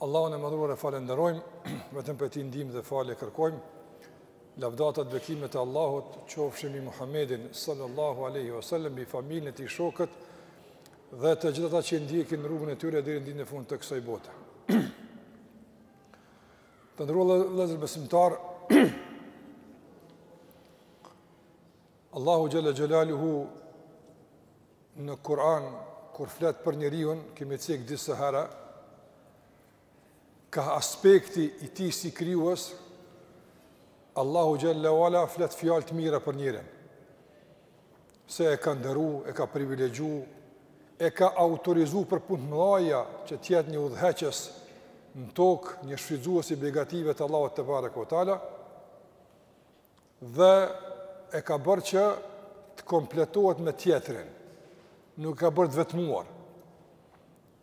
Allahun e madhëruar e falënderojmë, vetëm prej tij ndihmë dhe falje e kërkojmë, lavdatat bekimet e Allahut, qofshin mbi Muhammedin, sallallahu aleyhi wa sallam, mbi familjen e tij shokët, dhe të gjithë ata që e ndjekin rrugën e tyre deri në ditën e fundit të kësaj bote. të nderuar vëllezër besimtarë, Allahu xhel-le xhelaluhu Në Kur'an kur flet për njeriun, kemi cek disa herë kah aspekti i tij si krijues, Allahu xhel-le ue ala flet fjalë të mira për njeriun. Se e ka nderu, e ka privilegju, e ka autorizu për punë t'mdhaja që të jetë një udhëheqës në tokë, një shfrytëzues i begative të Allahut tebareke ue teala, dhe e ka bërë që të kompletohet me tjetrin, nuk e ka bërë të vetmuar.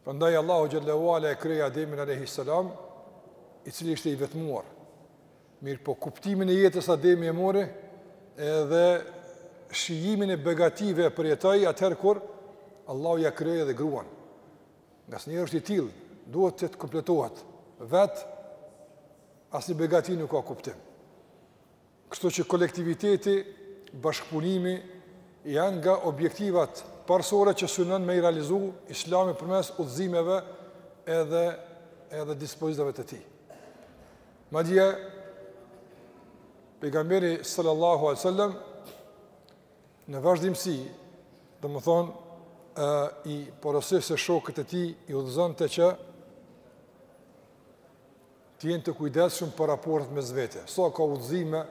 Prandaj Allahu xhel-le ue ala e krijoi Ademin a.s. i cili ishte i vetmuar. Mirëpo kuptimin e jetës Ademi e mori edhe shijimin e begative përjetoi atëherë kur Allahu ia krijoi edhe gruan. Ngase njeri është i tilë, duhet të të kompletohet. Vetë, asnjë begati nuk ka kuptim. Kështu që kolektiviteti, bashkëpunimi janë nga objektivat parësore që synon me i realizu Islami përmes udhëzimeve edhe edhe dispozitave të tij. Madje pejgamberi sallallahu alajhi wasallam në vazhdimsi, domethënë i porosiste shokët e tij i udhëzonte që Të jenë të kujdesshëm për raportet mes vete, sa ka udhëzime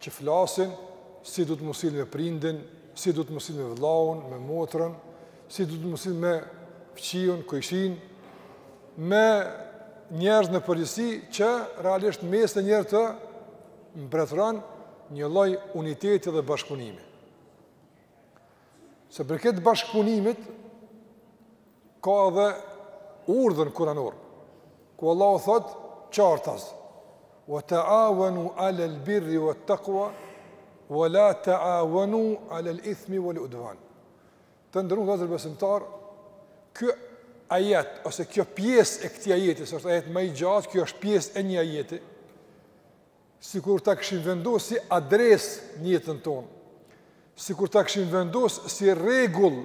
që flasin si duhet me u sjell me prindin, si duhet me u sjell me vëllaun, me motrën, si duhet me u sjell me fqiun, kojshinë, me njerëz në përgjithësi që realisht mes njerëzve të mbretëron një lloj uniteti dhe bashkëpunimi. Sa i përket bashkëpunimit ka edhe urdhër kuranor, ku Allahu thotë qartas, wa ta awenu alel birri wa taqwa, wa la ta awenu alel ithmi wa l'udvan. Të nderum vllazën besimtarë, ky ajet, ose kjo pjesë e këtij ajeti, se është ajet ma i gjatë, kjo është pjesë e një ajeti, Sikur ta kishim vendosur si adresë në jetën tonë, sikur ta kishim vendosur si rregull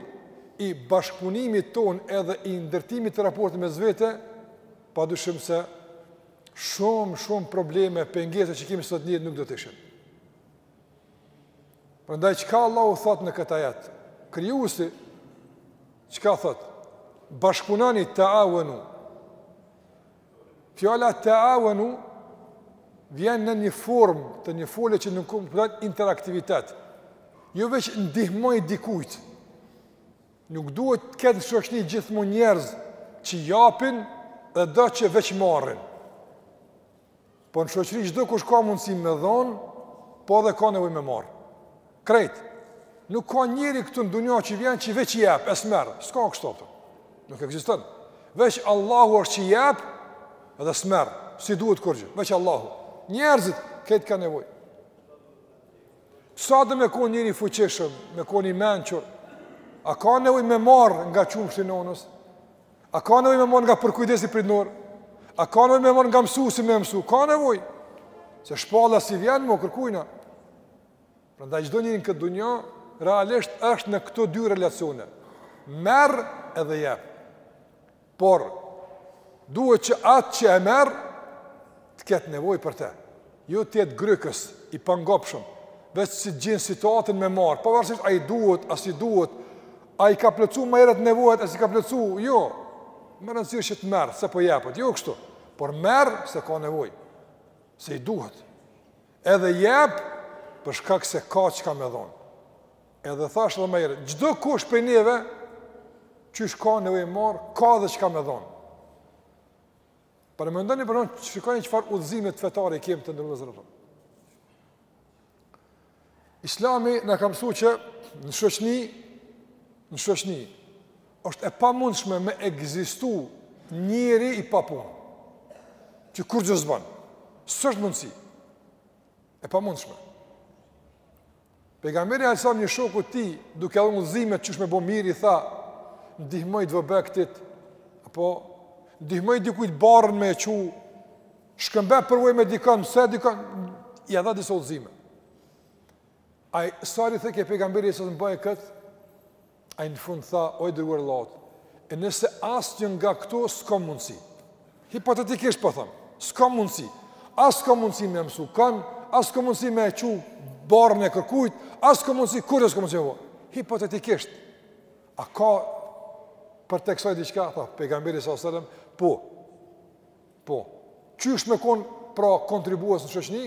i bashkëpunimit tonë edhe i ndërtimit të raportit mes vete, padyshim se shumë shumë probleme pengesa që kemi sot në jetë nuk do të ishin. Prandaj çka Allahu thot në këtë ajet? Krijuesi çka thot? Bashkëpunoni ta'awanu. Fjala ta'awanu vjen në një formë të një folje që nënkupton interaktivitet. Jo veç ndihmoji dikujt. Nuk duhet të ketë në shoqni gjithmonë njerëz që japin dhe do që veç marrin. Po në shoqëri çdo kush ka mundësi me dhonë, po edhe ka nevojë me marr. Krejt. Nuk ka njeri këtu në dunja që vjen që veç jep, e s'merr. S'ka kështu ato. Nuk ekziston. Veç Allahu është që jep dhe s'merr. S'i duhet kurgjë, veç Allahu. Njerëzit krejt kanë nevojë. Sa do me kon njeri i fuqishëm, me kon i mençur, a ka nevojë me marr nga qumshti nonës? A ka nevoj me marr nga përkujdesi prindnor? A ka nevoj me marr nga mësuesi me mësu? Ka nevoj, se shpalla s'i vjen mo kërkujna. Prandaj çdo njeri në këtë dunja, realisht është në këto dy relacione. Merr edhe jep. Por, duhet që atë që e merr, të ketë nevoj për te. Jo të jetë grykës, i pangopshëm, veç si të gjen situatën me marr, pavarësisht a i duhet, a s'i duhet, a i ka plotsu ma herët nevojat, a s'i ka plotsu, jo, me rëndësi është që të merr, se po jepet, jo kështu, por merr se ka nevoj, se i duhet, edhe jep, për shkak se ka çka me dhonë, edhe thash edhe ma herët, çdokush prej neve, qysh ka nevoj me marr, ka edhe çka me dhonë, Paramendoni për unë, shikoni çfarë udhëzimet fetare i kemi të ndërlozur ato. Islami na ka mësuar që në shoqni, në shoqni është e pamundshme me ekzistu njeri i papunë. Që kurgjë s'bon, s'është mundësi. E pamundshme. Pejgamberi alajhi salam një shoku të tij, duke ia dhënë udhëzime qysh me bo mirë, i tha: "Ndihmoji të vobektit apo ndihmoji dikujt barrën me e çu, shkëmbe përvojë me dikon, se dikon ia dha disa udhëzime." Ai sa heri thojke pejgamberi se të bëjë kët, Ai në fund tha, o i dërguar i Allahut, e nëse asnjë nga këto s'ka mundësi, hipotetikisht po themi, s'ka mundësi, as s'ka mundësi me mësu kend, as s'ka mundësi me e çu barrën e kërkujt, as s'ka mundësi, kurrgjo s'ka mundësi me bo, hipotetikisht, a ka përtej kësaj diçka, tha, pejgamberi s.a.s. po, po, qysh me kon pra kontribues në shoqni,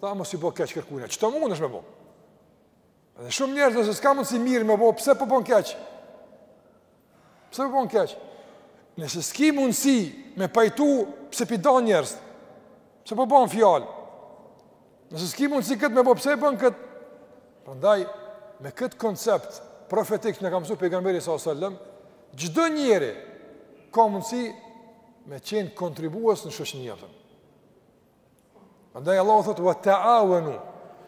tha, mos i bo keq kërkujna, që e mundshme me bo, Dhe shumë njerëz nëse s'ka mundësi mirë me bo, pse po bon keq? Pse po bon keq? Nëse s'ki mundësi me pajtu, pse p'i dan njerëz? Pse po bon fjalë? Nëse s'ki mundësi këtë me bo, pse bon kët? Prandaj me kët koncept profetik që na ka msu pejgamberi s.a.s., çdo njeri ka mundësi me qenë kontribues në shoqni të vet Andaj Allahu thot wa ta'awanu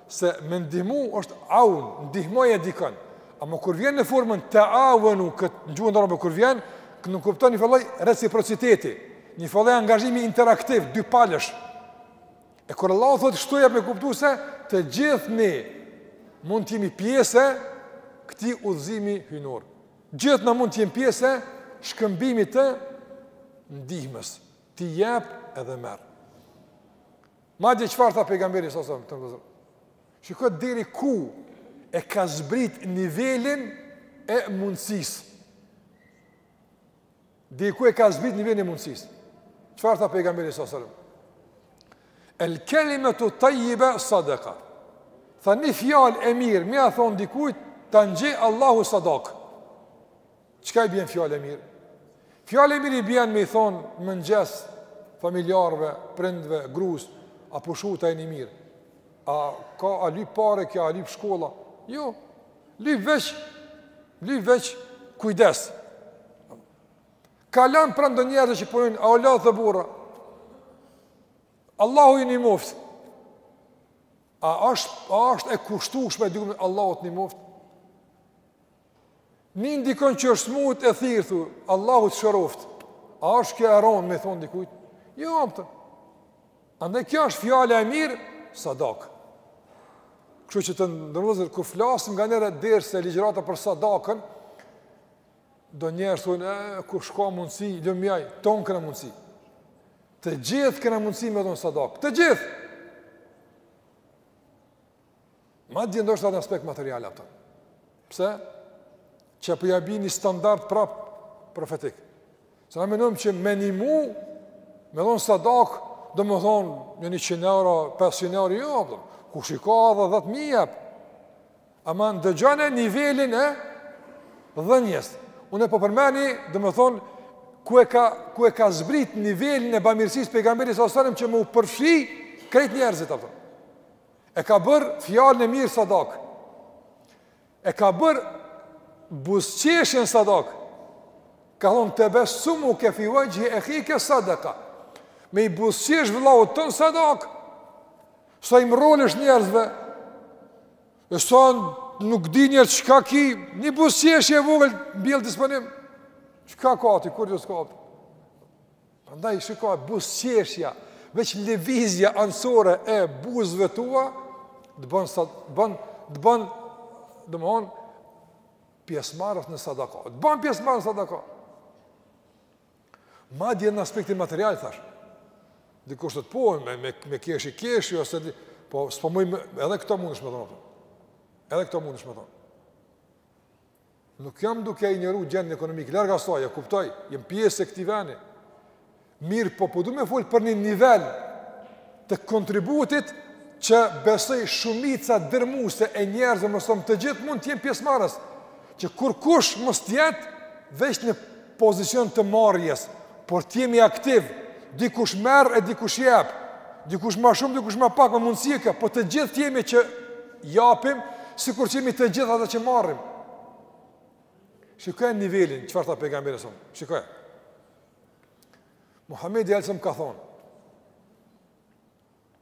se me ndihmu është aun, ndihmo e dikën. Ama kur vjen në formën ta'awanu kët n'gjuhën arabe kur vjen, nënkupton një lloj reciprociteti, një lloj angazhimi interaktiv, dypalësh. E kur Allahu thot kështu jep me kuptu se të gjithë ne mund të jemi pjesë e këtij udhëzimi hyjnor. Gjithë na mund të jemi pjesë e shkëmbimit të ndihmës, Ti jep edhe merr. Madje çfarë tha pejgamberi s.a.s., vëllezër. Shiko deri ku e ka zbrit nivelin e mundësisë. Deri ku e ka zbrit nivelin e mundësisë. Çfarë tha pejgamberi s.a.s. El kalimatu tayyiba sadaqa. Tha një fjalë e mirë, me ia thon dikujt ta njeh Allahu sadak. Çka i bjen fjala e mirë? Fjala e mirë i bjen me i thonë në mëngjes familjarëve, prindve, grus, a pushut, a jeni mirë? A ka a lyp pare kjo, a lyp shkolla? Jo, lyp veç, lyp veç kujdes. Kalan pranë do njerëzve që punojnë, a u lodhët burra? Allahu ju nimoftë. A është, a është e kushtushme, dikujt, Allahu të nimoftë? E nin dikon që është smut e thirr, thu, Allahu të shëroft. A është kjo e ronë me thon dikujt? Jo, apo. Andaj kjo është fjala e mirë, sadak. Kështu që të nderuar vëllezër kur flasim nganjëherë derse ligjërata për sadakën, do njerëz thonë, "E kush ka mundsi, lum aj, tanë kena mundsi." Të gjithë kena mundsi me dhon sadak. Të gjithë. Madje ndoshta në aspekt material a kupton. Pse? Që po ja bi një standard prap profetik. Se na menojmë që me nimu, me dhonë sadak, domethonë një njëqind euro, 500 euro, jo, a kupton. Kush i ka edhe dhetë mijë jep. Ama dëgjone nivelin e dhënies. Unë e po përmeni, domethonë, ku e ka, ku e ka zbrit nivelin e bamirësisë pejgamberi alejhi selam që me përfshi krejt njerëzit, a kupton. E ka bërë fjalën e mirë sadak. E ka bërë buzëqeshjen sadak. Ka thonë tebessumuke fi vexhhi ehike sadaka. Me i buzëqesh vëllaut tënd sadak. Sa i mrrolesh njerëzve. E sa nuk di njeri çka ki. Një buzëqeshje e vogël mbjell disponim. Çka ka aty, kurgjo s'ka aty. Prandaj shiko buzëqeshja, veç lëvizja anësore e buzëve tua të bën sa të bën, të bën domthon pjesëmarrës në sadaka. Të bën pjesëmarrës në sadaka. Madje në aspektin material thash. Dikush thotë po me me me keshi keshi ose di, po s'po muj edhe këto mundesh me dhonë. Edhe këto mundesh me dhonë. Nuk jam duke injoru gjendjen ekonomike, larg asaj, e kuptoj, jam pjesë e këtij vendi. Mirëpo po du me fol për një nivel të kontributit që besoj shumica dërrmuese e njerëzve mos thom të gjithë mund të jenë pjesëmarrës, që kurkush mos të jetë veç në pozicion të marrjes, por të jemi aktiv, dikush merr e dikush jep, dikush më shumë, dikush më pak, me mundësi që ka, po të gjithë të jemi që japim, sikur që jemi të gjithë ata që marrim. Shikoje nivelin, çfarë tha pejgamberi alejhi selam, shikoje. Muhammedi alejhi selam ka thonë,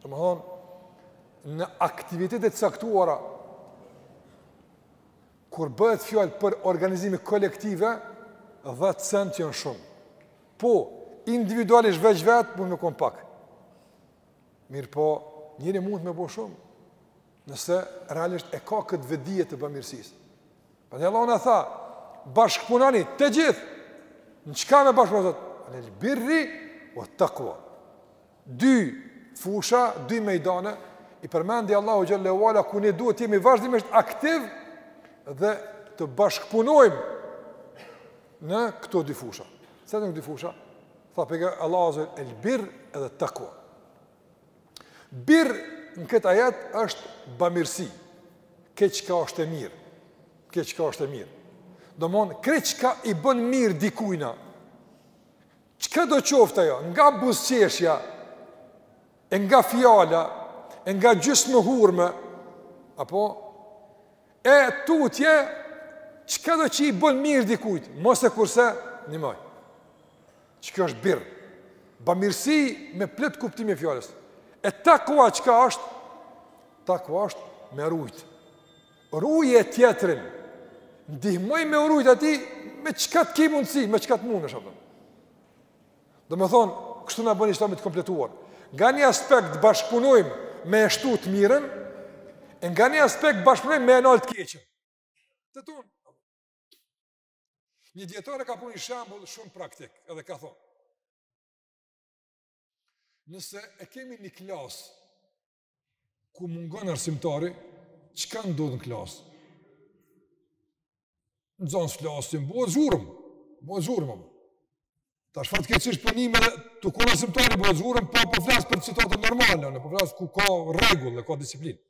Domethonë, në aktivitete të caktuara, kur bëhet fjalë për organizime kolektive, dhetë cent janë shumë. Po, individualisht veç vetë, mundet me kon pak. Mirëpo, njeri mund me bo shumë, nëse realisht e ka këtë vetëdije të bamirësisë. Për atë Allahu na tha, bashkëpunoni, të gjithë, në çka me bashkëpunu Zot, alel birri, ve takwa. Dy fusha, dy mejdane, i përmendi Allahu xhelle ve ala ku ne duhet të jemi vazhdimisht aktiv dhe të bashkëpunojmë në këto dy fusha. Se në këto dy fusha, tha pejga Allahu azze el bir edhe takwa. Bir në këtë ajet është bamirësi. Krejt çka është e mirë. Krejt çka është e mirë. Domthon krejt çka i bën mirë dikujna Çka do qoftë ajo, nga buzëqeshja, e nga fjala, e nga gjysmë hurme, apo, e tutje, çka do që i bën mirë dikujt, mos e kurse, nimoj, qikjo është birr, ba mirësi me plot kuptimin e fjalës, e takua çka është, takua është me rujtë, Ruje tjetrin, ndihmoj me u rujt atij, me çka të ki mundësi, me çka të mundesh shpëtoje. Domethonë, kështu na bëni islami t'kompletuar. Nga një aspekt bashkëpunojmë me e shtu të mirën, e nga një aspekt bashkëpunojmë me e nal të keqen. Të tonë. Një dijetar e ka pru një shembull shumë praktik, edhe ka thonë. Nëse e kemi një klasë, Ku mungon arsimtari, që ka ndodhë në klasë? Në zonë së klasin, bua zhurëm, bua zhurëm, amë. Ta është fatë keqështë për një mërë, të kur arsimtari bua zhurëm, pa po, po flasë për citatën normalë, në po flasë ku ka regullë, ka disiplinë.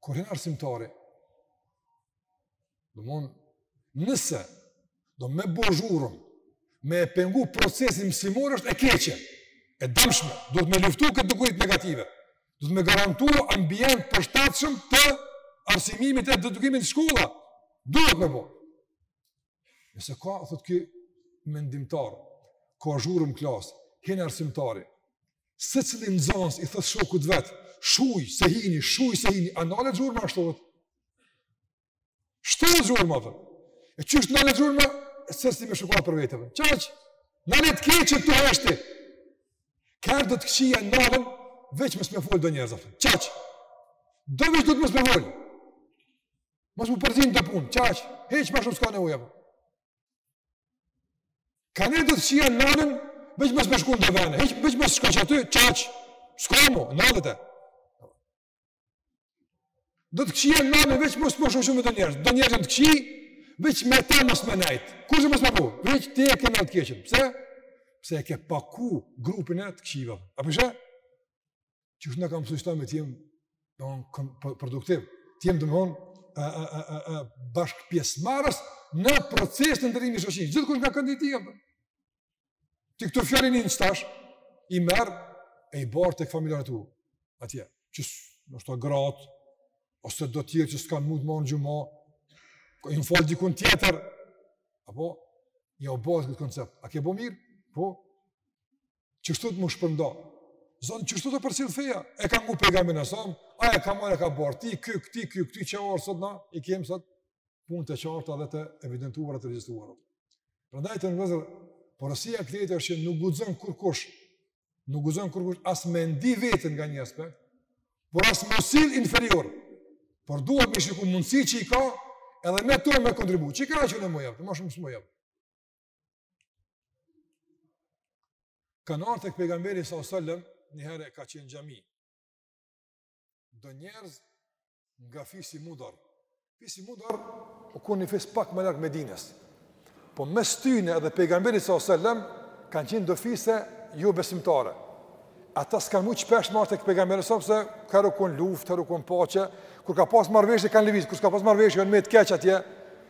Kur hin arsimtari, domethonë nëse do me bo zhurmë, me e pengu procesin mësimor është e keqe, e dëmshme, duhet me luftu këtë dukuri negative, duhet me garantu ambient përshtatshëm të arsimimit e t'edukimit n'shkolla, duhet me bo. Nëse ka, thotë ky mendimtar, ka zhurmë n'klasë, hin arsimtari, secili nxënës i thotë shokut vet, shuj, se hini, shuj, se hini, a nalet zhurma a shtohet? Shtohet zhurma, a? E qysh nalet zhurma, secili me shukat për vete, a? Qaq. Nalet e keqja të heshti. Ka do të këqija nalen, veç mos me folë do njerëz, a fërë. Qaq. Do veç mos me folë. Mos m'u përzi n'atë punë, qaq, hiç ma shumë s'ka nevojë. Ka një do të këqija nalen, veç mos me shku n'atë ven, hiç, veç mos shko qaty, qaq, s'ka mo, nalet e. Do të këqija nalen, veç mos me u shoqnu me do njerëz, do njerëz të këqij, veç me ta mos me nejtë, kurgjo mos me bo, veç ti e ke nalë të keqen, pse? Se e ke paku grupin e të këqijve, a po sheh? që është në kam së qëta me t'jem produktiv, t'jem domethonë bashkëpjesëmarrës në proces të ndërrimit n'shoqni, gjithkush nga këndi i tij. Ti këtu fjallin i në qëtash, i merë e i barë të këfamiljarët u, atje, që nashta gratë, ose do tjerë që s'kanë mujt me ardhë në xhuma, i në falë dikun tjetër, apo, ja u bart këtë koncept, a ke bo mirë? Po, qështu m'u shpërnda. Zonë, qështu t'u përcjell feja, e ka ngu pejgamberin s.a.s., ai e ka marrë e ka bartë, ti kjo, ti kjo, ti që orë, sot na, i kemi sot punët të qarta dhe të evidentuara e të regjistruara. Prandaj vëllezër, porosia tjetër është që nuk guxon kurkush, nuk guxon kurkush, as me ndi veten nga një aspekt, por as me u sjell inferior, por duhet me shiku mundësitë që i ka, edhe me to me kontribu, që i ka që në më jepë, të ma shumë së më jepë. Kanë ardh tek pejgamberi s.a.s., njëherë e ka qenë n'xhami. Do njerëz nga fisi Mudar. Fisi Mudar u kon një fis pak ma larg Medinës. Po mes tyne edhe pejgamberit s.a.s., kanë qenë do fise jobesimtare. Ata s'kanë mujt shpesh me ardh tek pejgamberi s.a.s., se herë u konë luftë, herë u konë paqe, kur ka pas marrëveshje, kanë lëvizë, kur s'ka pas marrëveshje, kanë metë keq atje,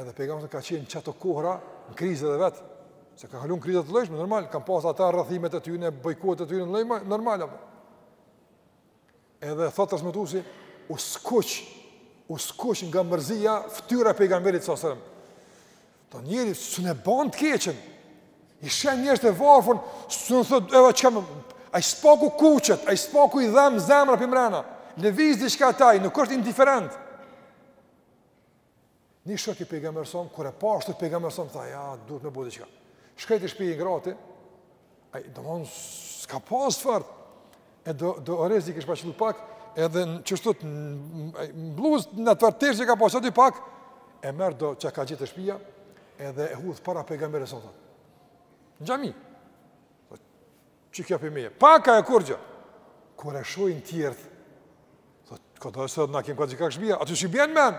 Edhe pejgamberi ka qenë qato kohëra në krizë edhe vet, se ka kalu kriza të llojllojshme, normal, kanë pas ata rrethimet e tyne, bojkotet e tyne, normal, normal apo. Edhe thotë transmetuesi, u skuq, u skuq nga mërzia fytyra e pejgamberit s.a.s. Do njeri s'mun e ban të keqen. I sheh njerëz të varfër, s'u thotë edhe çka më ai s'paku kuqet, ai s'paku i dhem zemra përmrena. Lëviz diçka te aj, nuk është indiferent. Një shok i pejgamberit s.a.s. kur e pa ashtu pejgamberin s.a.s. tha jo duhet me bo diçka. Shkoi te shpia i ngrati. Ai domethënë s'ka pas fort. E do do oriz i kish pa qëllu pak edhe qështu në bluzë në atë teshë që ka pas aty pak e merr do çka ka gjetë te shpia edhe e hudh para pejgamberit s.a.s. Në xhami. Qe kjo prej meje, pak a e kurgjë, kur e shohin tjerët, thotë, këtë dhe sërët, na kemi diçka kah shpija, aty u bjen n'men,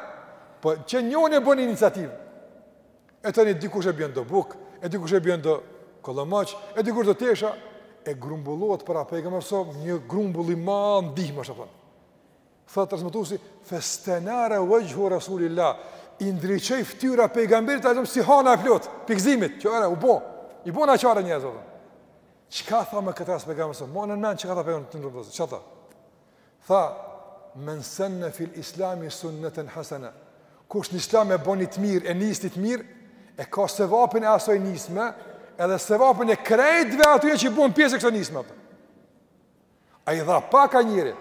po qe njoni e bën iniciativë, e tani dikush e bjen do bukë, e dikush e bjen do kollomoq, e dikush do tesha, e grumbullohet para pejgamberit s.a.s. një grumbull i madh ndihme, shë përën. Tha transmetuesi, Festenara wajhu Rasulillah, i ndriçoi fytyra pejgamberit alayhis salam si hana e plotë, pi gëzimit, qare u bo. I bona qare njerëz ato. Çka tha me këtë rast pejgamberi s.a.s.? Mbani n'mend çka tha pejgamberi të nderuar. Çka tha? Tha men sanna fil islam sunnatan hasana. Kush në islam e bon ni të mirë, e nis ni të mirë, e ka sevapin e asoj nisme, edhe sevapin e krejtve atyre që bëhen pjesë e kësaj nisme. Ai dha pak ai njeri,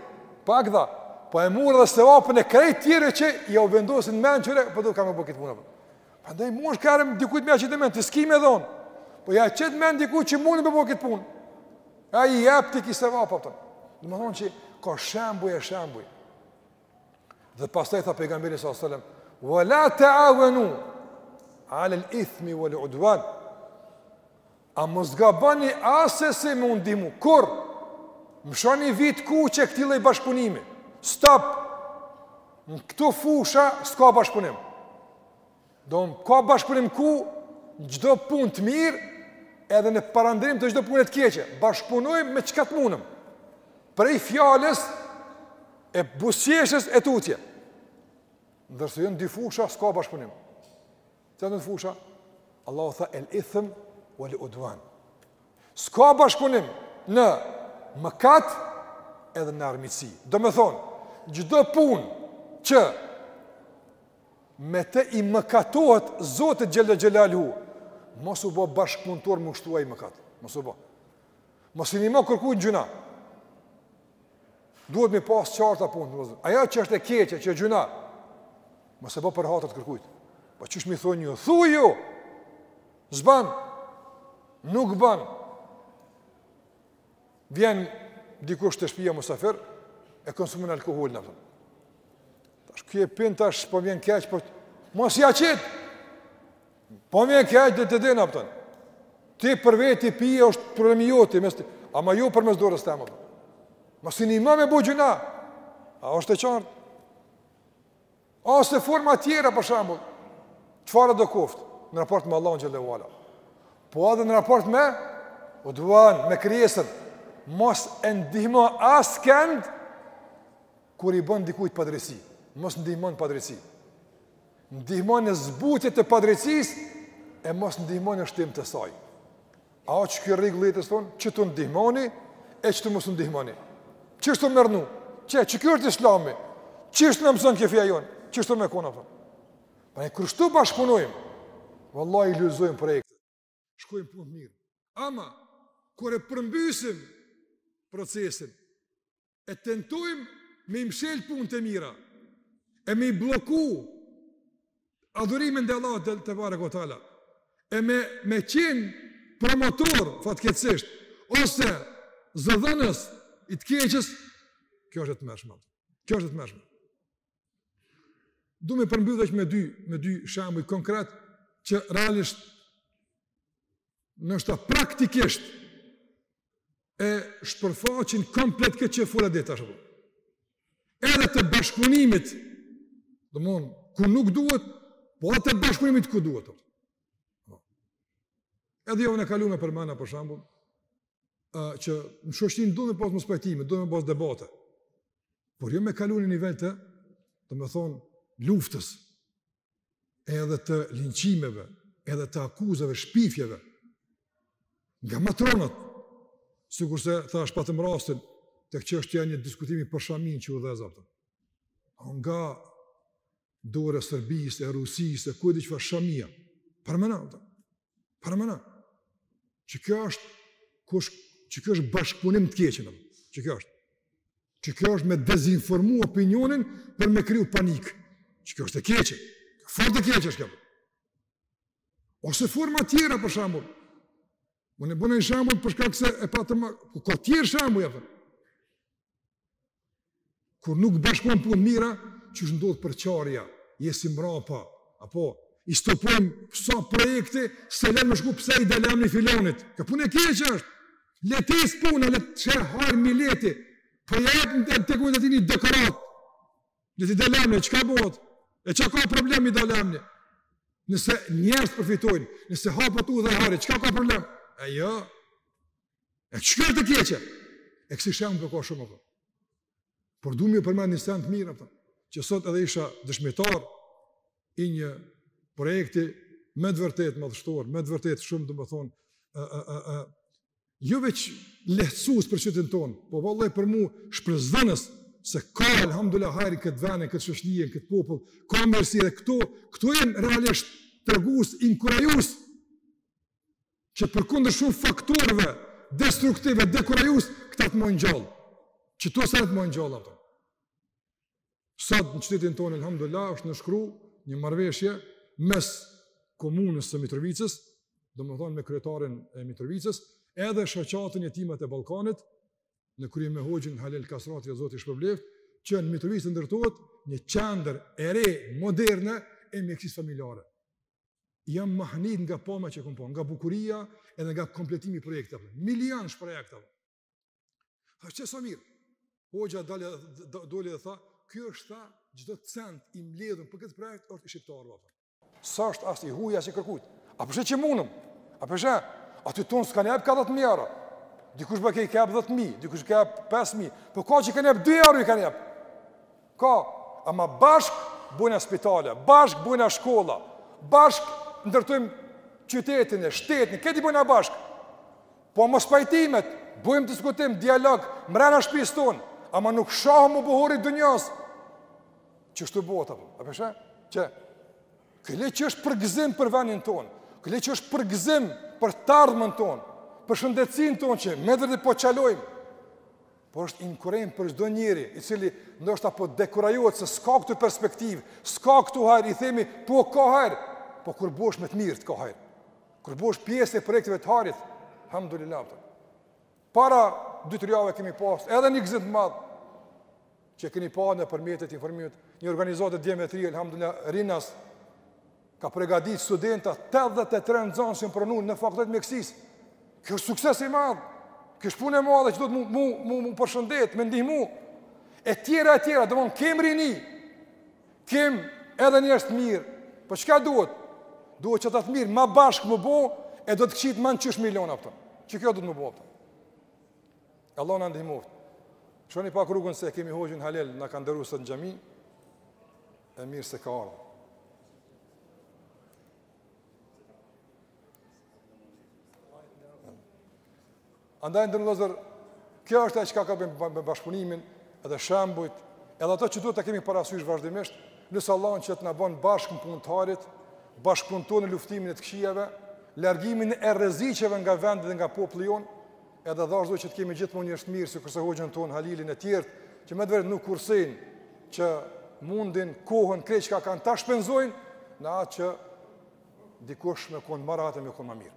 pak dha, po e mur edhe sevapin e krejt tjerëve që ja u vendosin menqëre, po duhet me bo këtë punë. Prandaj mu është kërëm dikujt me ja qit n'men, ti s'ki me dhonë, po ja qet n'men dikujt që mundet me bo këtë punë. Ai jep ti ki sevap, apo. Domethënë që ka shembuj e shembuj. Dhe pastaj tha pejgamberi s.a.s. Ve la teavenu, alel ithmi vel udvan, A mos gaboni asesi me u ndihmu, kurrë. Mos hini n'vet te ky lloj bashkëpunimi. Stop! Në këto fusha, s'ka bashkëpunim. Domethënë ka bashkëpunim ku, në çdo punë të mirë, edhe në parandalim të çdo pune të keqe. Bashkëpunojmë me çka t'munem. Prej fjalës, e buzëqeshjes e tutje. Ndërsa janë dy fusha, s'ka bashkëpunim. Se n'dy fusha, Allahu tha, el ithm, uel udvan. S'ka bashkëpunim në mëkat edhe në armiqësi. Domethonë, çdo punë që me te i mëkatohet Zotit Xhel-le Xhelaluhu, mos u bo bashkëpuntor m'u shtu ai mëkat. Mos u bo. Mos i ndihmo kërkuj n'gjynah. Duhet me pas qartë at punë, vëllazër. Ajo që është e keqe, që është gjynah. Mos e bo për hatër t' kërkujt. Po qysh me i thonë jo, thuaj jo. S'ban. Nuk ban. Vjen dikush te shtëpia musafir e konsumon alkool na thon. Tash ky e pin tash po m'vjen keq, po mos ia qet. Po m'vjen keq edhe të din, po thom. Ti për veti pije, është problemi joti, mes ti. Ama jo përmes dorës teme. Mos i ndihmo me bo gjynah. A është e qartë. Ose forma tjera, për shembull. Çfarëdo koftë? Në raport me Allahun xhel-le ue ala. Po edhe në raport me, udvan, me krijesën. Mos e ndihmo askënd, Kur i bën dikujt padrejtësi, mos ndihmo n'padrejtësi. Ndihmo në zbutje të padrejtësisë e mos ndihmo në shtim të saj. A, qe kjo rregull le t'jesë, thonë, qështu ndihmoni e qështu mos ndihmoni. Qështu merrnu. Qe, qekjo është islami? Qështu na mëson kjo feja jonë. Qështu me konë, për... Pra e kur kështu bashkëpunojmë, vallahi i realizojmë projektet. shkojnë punët mirë. Ama, kur e përmbysim procesin, e tentojmë me i mshel punët e mira, e me i blloku adhurimin ndaj Allahut, tebareke ue teala, e me, me qenë promotor, fatkeqësisht, ose zëdhënës i të keqes, kjo është e tmerrshme. Kjo është e tmerrshme. Du me përmbyllë diçka me dy, me dy shambuj konkret, që realisht në shtatë a praktikisht e shpërfaqin komplet këtë që fola deri tash. Edhe të bashkëpunimit, domethënë, ku nuk duhet, po edhe të bashkëpunimit ku duhet. Edhe jo, na e kalume për me na, për shembull, ë që në shoqni duhet me pas mospajtime, duhet me pas debate. Por jo me kalu në nivel të, domethon, luftës edhe të linçimeve, edhe të akuzave, shpifjeve nga matronat. Sikurse thash patëm rastin tek çështja e një diskutimi për shamin që u dha zot. Nga Dora e Serbisë, e Rusisë, e ku e di çfarë shamia. Për mëna, dhe. Për mëna. Që kjo është, kush, që kjo është bashkëpunim n'të keqen, dhe. Që kjo është. Që kjo është me dezinformu opinionin për me kriju panik. Që kjo është e keqe. Fort e keqe është kjo. Ose forma tjera, për shembull. Unë e bëna një shembull për shkak se e patëm ma... Ku ka tjerë shembuj, tepër. Kur nuk bashkëpunojmë n'të mira, çka ndodh, përçarja, jesim mrapa, apo, i stopojmë sa projekte, s'e lejmë me shku pse i del emni filanit. Ka punë e keqe është. Le t'ec puna, le të sheh hajr mileti, për po jepën kujt aty një dekorat. Në t'i del emni, çka bëhet? E çka problem i del emni? Nëse njerëz përfitojnë, nëse hapet udha e hajrit, çka ka problem? E jo, e çka të keqe? E kësi shembuj ka shumë, por. por du mi përmen një sen të mirë, por. që sot edhe isha dëshmitar i një projekti me të vërtetë madhështor, me të vërtetë shumë, domethonë, jo veç lehtësues për qytetin tonë, po vallai për mua shpresdhënës se ka alhamdulillah hajr n'këtë vend, n'këtë shoqëri, n'këtë popull, ka mirësi dhe këto, këto janë realisht tregues inkurajues që përkundër shumë faktorëve destruktivë, dekurajues, këta të majnë gjallë, qëto sene t'majnë gjallë ato. Sot në qytetin tonë alhamdulillah është nënshkru një marrëveshje mes komunës së Mitrovicës, domethënë me kryetarin e Mitrovicës, edhe shoqatën Jetimat e Ballkanit në krye me Hoxhën Halil Kastrati, Zoti e shpërbleftë, që në Mitrovicë të ndërtohet një qendër e re moderne e mjekësisë familjare. Jam mahnit nga pamja që kam pa, nga bukuria edhe nga kompletimi i projekteve. Milionësh projekt. Ha që sa mirë. Hoxha doli, doli dhe tha, kjo është tha, çdo cent i mledhun për këtë projekt, është i shqiptarëve tha. S'është as i huaj, as i kërkujt. A po sheh që mundëm? A po sheh? A të tonë s'kanë jep ka 10.000 euro. Dikush po ka jep 10.000, dikush ka 5.000. Po ka që kanë jep 2 euro i kanë jep. Ka. Ama bashkë bojna spitale, bashkë bojna shkolla, bashkë ndërtojmë qytetin e shtetin, krejt i bojna bashkë. Po mospajtimet, bëjmë diskutim, dialog, mrena shpisë tonë, ama nuk shoh m'u bo hori i dynjos. Qështu bëhet, apë, apë shë? Që, kjo le që është përgëzim për venin tonë, kjo le që është përgëzim për t'ardhmën tonë, për shëndetsinë tonë që me të vërtetë po çalojmë, por është inkurajim për çdo njeri, i cili ndoshta po dekurajohet se s'ka këtu perspektivë, s'ka këtu hajr, i themi po ka hajr, po kur bohesh me të mirët ka hajr. Kur bohesh pjesë e projekteve të hajrit, alhamdulillah. Para 2-3 javë kemi pas edhe një gëzim të madh që keni pa nëpër mjetet e informimit, një organizatë djem të ri alhamdulillah Rinas ka përgatitur studenta 83 nxënës jon pranu në fakultet mjekësisë. Kjo është sukses i madh. Kjo është punë e madhe që duhet m'u m'u m'u përshëndet, me ndihmu. E tjera e tjera, domethon kem rini Kem edhe njerëz të mirë, po çka duhet? Duhet qata të mirë, ma bashkë m'u bo, e do të këqijt ma në qosh me i lon, a kupto. Qikjo duhet m'u bo, a kupto. Allah na ndihmoftë. Lshoni pak rrugën se kemi hoxhën Halil, na ka nderu sot në xhami, e mirë se ka ardhë. Andaj nderuar vëllezër, kjo është ajo çka ka t'bën me bashkëpunimin dhe shembujt, edhe ato që duhet të kemi parasysh vazhdimisht, lus Allahun që të na bën bashkë në punë t'hajrit, bashkëpunëtorë në luftimin e të këqijave, largimin e rreziqeve nga vendi dhe nga populli jon, edhe dhashtë Zoti që të kemi gjithmonë njerëz të mirë, sikurse hoxhën tonë Halilin e tjerët, që me të vërtetë nuk kursejnë që mundin kohën krejt çka kanë ta shpenzojnë në atë që dikush me kon ma rahat e me kon ma mirë.